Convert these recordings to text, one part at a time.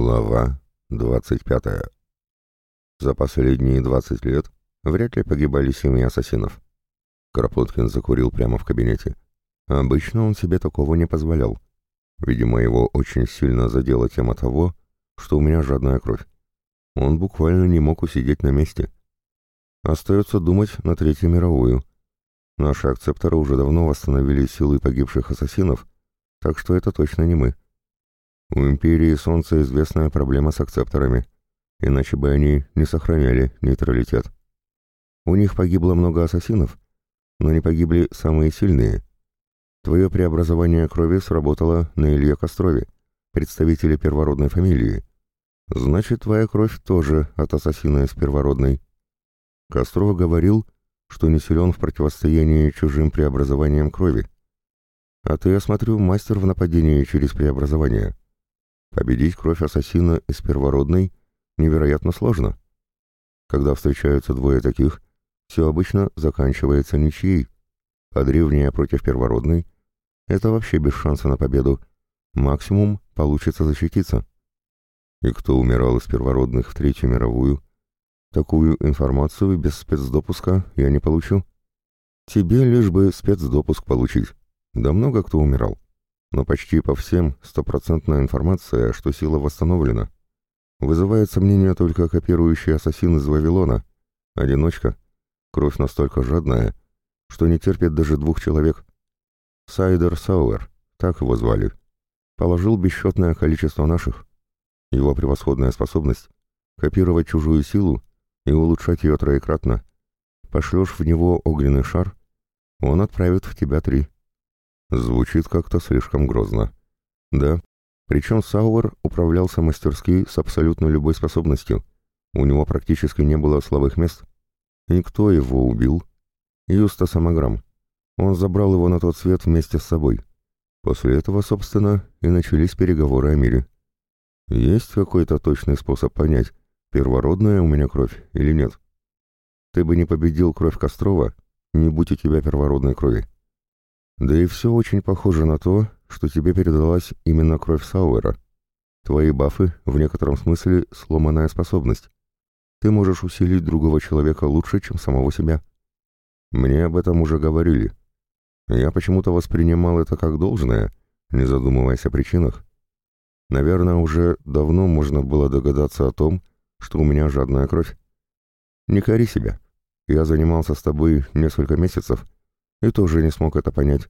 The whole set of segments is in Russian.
Глава 25. За последние 20 лет вряд ли погибали семьи ассасинов. Кропоткин закурил прямо в кабинете. Обычно он себе такого не позволял. Видимо, его очень сильно задела тема того, что у меня жадная кровь. Он буквально не мог усидеть на месте. Остается думать на Третью мировую. Наши акцепторы уже давно восстановили силы погибших ассасинов, так что это точно не мы. У Империи Солнца известная проблема с акцепторами, иначе бы они не сохраняли нейтралитет. У них погибло много ассасинов, но не погибли самые сильные. Твое преобразование крови сработало на Илье Кострове, представителе первородной фамилии. Значит, твоя кровь тоже от ассасина из первородной. Костров говорил, что не силен в противостоянии чужим преобразованиям крови. А ты, я смотрю, мастер в нападении через преобразование. Победить кровь ассасина из первородной невероятно сложно. Когда встречаются двое таких, все обычно заканчивается ничьей, а древняя против первородной — это вообще без шанса на победу. Максимум получится защититься. И кто умирал из первородных в Третью мировую? Такую информацию без спецдопуска я не получу. Тебе лишь бы спецдопуск получить. Да много кто умирал но почти по всем стопроцентная информация, что сила восстановлена. Вызывает сомнение только копирующий ассасин из Вавилона, одиночка, кровь настолько жадная, что не терпит даже двух человек. Сайдер Сауэр, так его звали, положил бесчетное количество наших. Его превосходная способность — копировать чужую силу и улучшать ее троекратно. Пошлешь в него огненный шар, он отправит в тебя три. Звучит как-то слишком грозно. Да, причем Сауэр управлялся мастерски с абсолютно любой способностью. У него практически не было слабых мест. И кто его убил? Юста Самограмм. Он забрал его на тот свет вместе с собой. После этого, собственно, и начались переговоры о мире. Есть какой-то точный способ понять, первородная у меня кровь или нет? Ты бы не победил кровь Кострова, не будь у тебя первородной крови. Да и все очень похоже на то, что тебе передалась именно кровь Сауэра. Твои бафы, в некотором смысле, сломанная способность. Ты можешь усилить другого человека лучше, чем самого себя. Мне об этом уже говорили. Я почему-то воспринимал это как должное, не задумываясь о причинах. Наверное, уже давно можно было догадаться о том, что у меня жадная кровь. Не кори себя. Я занимался с тобой несколько месяцев, и тоже не смог это понять.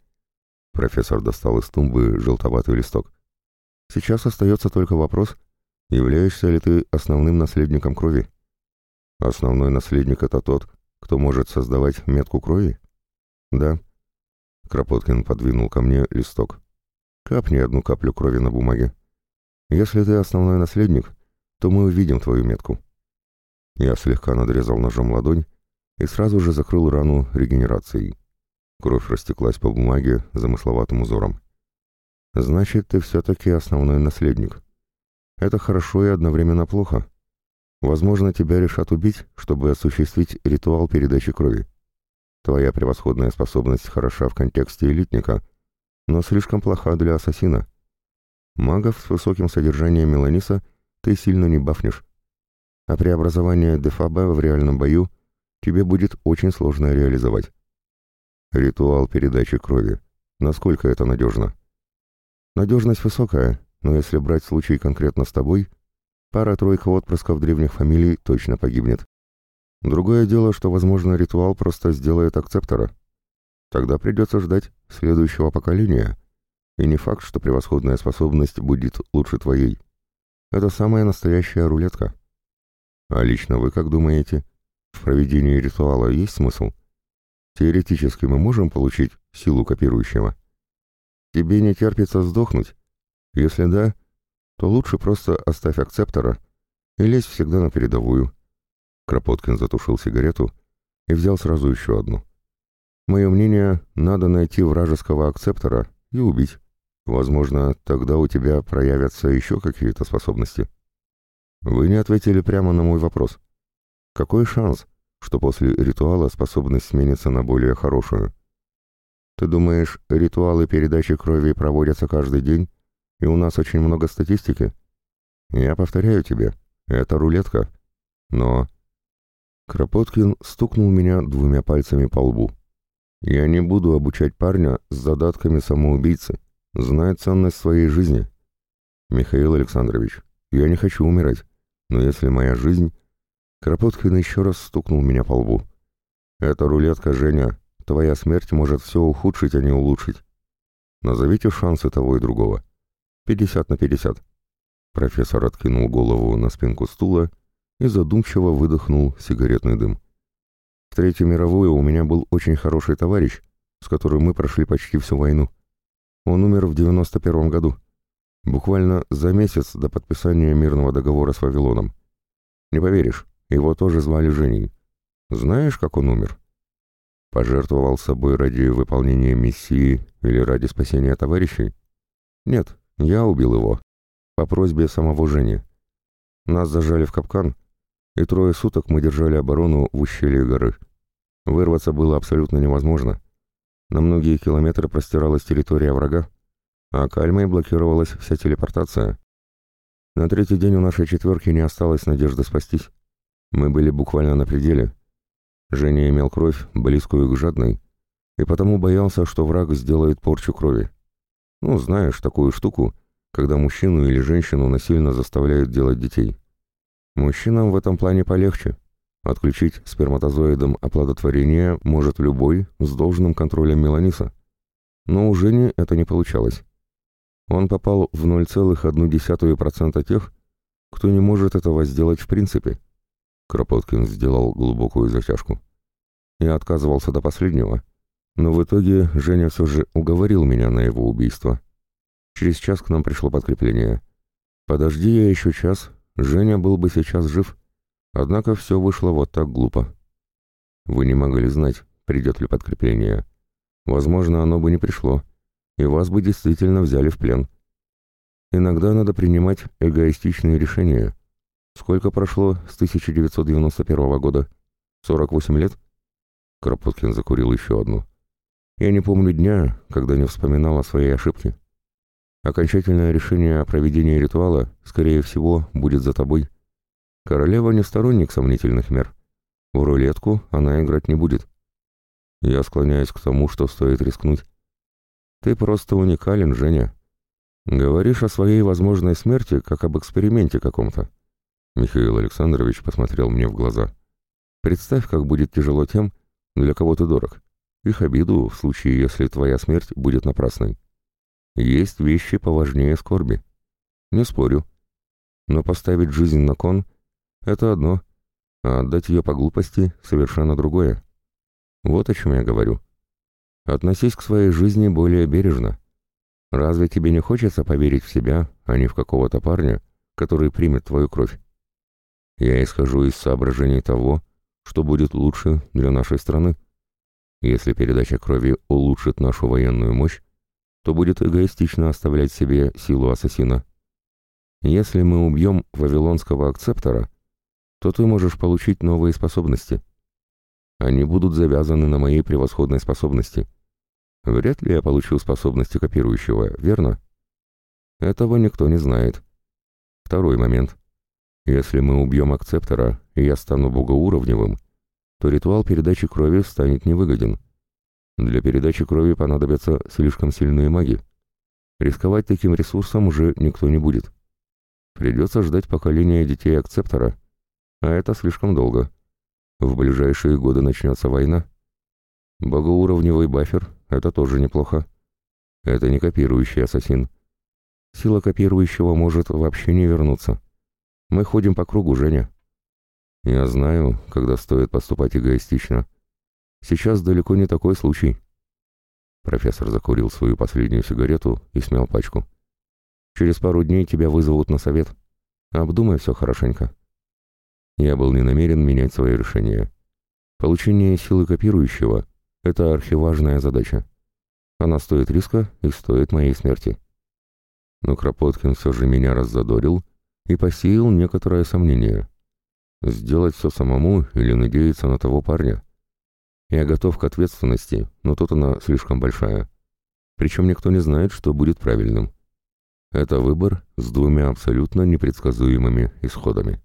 Профессор достал из тумбы желтоватый листок. Сейчас остается только вопрос, являешься ли ты основным наследником крови? Основной наследник — это тот, кто может создавать метку крови? Да. Кропоткин подвинул ко мне листок. Капни одну каплю крови на бумаге. Если ты основной наследник, то мы увидим твою метку. Я слегка надрезал ножом ладонь и сразу же закрыл рану регенерацией. Кровь растеклась по бумаге замысловатым узором. «Значит, ты все-таки основной наследник. Это хорошо и одновременно плохо. Возможно, тебя решат убить, чтобы осуществить ритуал передачи крови. Твоя превосходная способность хороша в контексте элитника, но слишком плоха для ассасина. Магов с высоким содержанием меланиса ты сильно не бафнешь. А преобразование дефаба в реальном бою тебе будет очень сложно реализовать. Ритуал передачи крови. Насколько это надежно? Надежность высокая, но если брать случай конкретно с тобой, пара-тройка отпрысков древних фамилий точно погибнет. Другое дело, что, возможно, ритуал просто сделает акцептора. Тогда придется ждать следующего поколения. И не факт, что превосходная способность будет лучше твоей. Это самая настоящая рулетка. А лично вы как думаете, в проведении ритуала есть смысл? Теоретически мы можем получить силу копирующего. Тебе не терпится сдохнуть? Если да, то лучше просто оставь акцептора и лезь всегда на передовую. Кропоткин затушил сигарету и взял сразу еще одну. Мое мнение, надо найти вражеского акцептора и убить. Возможно, тогда у тебя проявятся еще какие-то способности. Вы не ответили прямо на мой вопрос. Какой шанс, что после ритуала способность сменится на более хорошую. Ты думаешь, ритуалы передачи крови проводятся каждый день, и у нас очень много статистики? Я повторяю тебе, это рулетка. Но... Кропоткин стукнул меня двумя пальцами по лбу. Я не буду обучать парня с задатками самоубийцы. Знай ценность своей жизни. Михаил Александрович, я не хочу умирать, но если моя жизнь... Кропоткин еще раз стукнул меня по лбу. Это рулетка, Женя. Твоя смерть может все ухудшить, а не улучшить. Назовите шансы того и другого. Пятьдесят на пятьдесят. Профессор откинул голову на спинку стула и задумчиво выдохнул сигаретный дым. В Третью мировую у меня был очень хороший товарищ, с которым мы прошли почти всю войну. Он умер в 91 году, буквально за месяц до подписания мирного договора с Вавилоном. Не поверишь, его тоже звали Женей. Знаешь, как он умер? Пожертвовал собой ради выполнения миссии или ради спасения товарищей? Нет, я убил его. По просьбе самого Жени. Нас зажали в капкан, и трое суток мы держали оборону в ущелье горы. Вырваться было абсолютно невозможно. На многие километры простиралась территория врага, а кальмой блокировалась вся телепортация. На третий день у нашей четверки не осталось надежды спастись. Мы были буквально на пределе. Женя имел кровь, близкую к жадной, и потому боялся, что враг сделает порчу крови. Ну, знаешь, такую штуку, когда мужчину или женщину насильно заставляют делать детей. Мужчинам в этом плане полегче. Отключить сперматозоидом оплодотворение может любой с должным контролем меланиса. Но у Жени это не получалось. Он попал в 0,1% тех, кто не может этого сделать в принципе. Кропоткин сделал глубокую затяжку. Я отказывался до последнего, но в итоге Женя все же уговорил меня на его убийство. Через час к нам пришло подкрепление. Подожди я еще час, Женя был бы сейчас жив, однако все вышло вот так глупо. Вы не могли знать, придет ли подкрепление. Возможно, оно бы не пришло, и вас бы действительно взяли в плен. Иногда надо принимать эгоистичные решения. Сколько прошло с 1991 года? 48 лет? Кропоткин закурил еще одну. Я не помню дня, когда не вспоминал о своей ошибке. Окончательное решение о проведении ритуала, скорее всего, будет за тобой. Королева не сторонник сомнительных мер. В рулетку она играть не будет. Я склоняюсь к тому, что стоит рискнуть. Ты просто уникален, Женя. Говоришь о своей возможной смерти, как об эксперименте каком-то. Михаил Александрович посмотрел мне в глаза. Представь, как будет тяжело тем, для кого ты дорог. Их обиду в случае, если твоя смерть будет напрасной. Есть вещи поважнее скорби. Не спорю. Но поставить жизнь на кон — это одно, а отдать ее по глупости — совершенно другое. Вот о чем я говорю. Относись к своей жизни более бережно. Разве тебе не хочется поверить в себя, а не в какого-то парня, который примет твою кровь? Я исхожу из соображений того, что будет лучше для нашей страны. Если передача крови улучшит нашу военную мощь, то будет эгоистично оставлять себе силу ассасина. Если мы убьем вавилонского акцептора, то ты можешь получить новые способности. Они будут завязаны на моей превосходной способности. Вряд ли я получу способности копирующего, верно? Этого никто не знает. Второй момент. Если мы убьем акцептора, и я стану богоуровневым, то ритуал передачи крови станет невыгоден. Для передачи крови понадобятся слишком сильные маги. Рисковать таким ресурсом уже никто не будет. Придется ждать поколения детей акцептора, а это слишком долго. В ближайшие годы начнется война. Богоуровневый бафер — это тоже неплохо. Это не копирующий ассасин. Сила копирующего может вообще не вернуться. Мы ходим по кругу, Женя. Я знаю, когда стоит поступать эгоистично — Сейчас далеко не такой случай. Профессор закурил свою последнюю сигарету и смял пачку. Через пару дней тебя вызовут на совет. Обдумай все хорошенько. Я был не намерен менять свое решение. Получение силы копирующего — это архиважная задача. Она стоит риска и стоит моей смерти. Но Кропоткин все же меня раззадорил и посеял некоторое сомнение. Сделать все самому или надеяться на того парня — я готов к ответственности, но тут она слишком большая. Причем никто не знает, что будет правильным. Это выбор с двумя абсолютно непредсказуемыми исходами.